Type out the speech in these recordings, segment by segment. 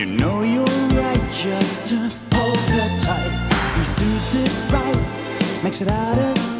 You know you're right, just to hold her tight. He suits it right, makes it out of sight.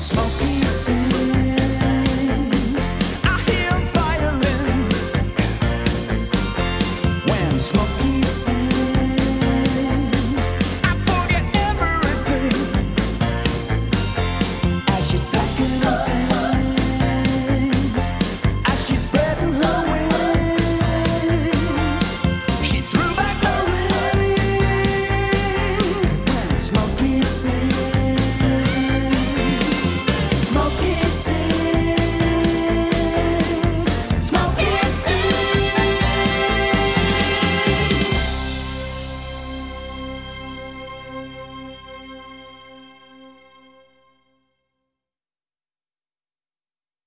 smoking cigarette.